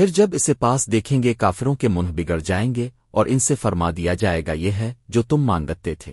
پھر جب اسے پاس دیکھیں گے کافروں کے منہ بگڑ جائیں گے اور ان سے فرما دیا جائے گا یہ ہے جو تم مانگتے تھے۔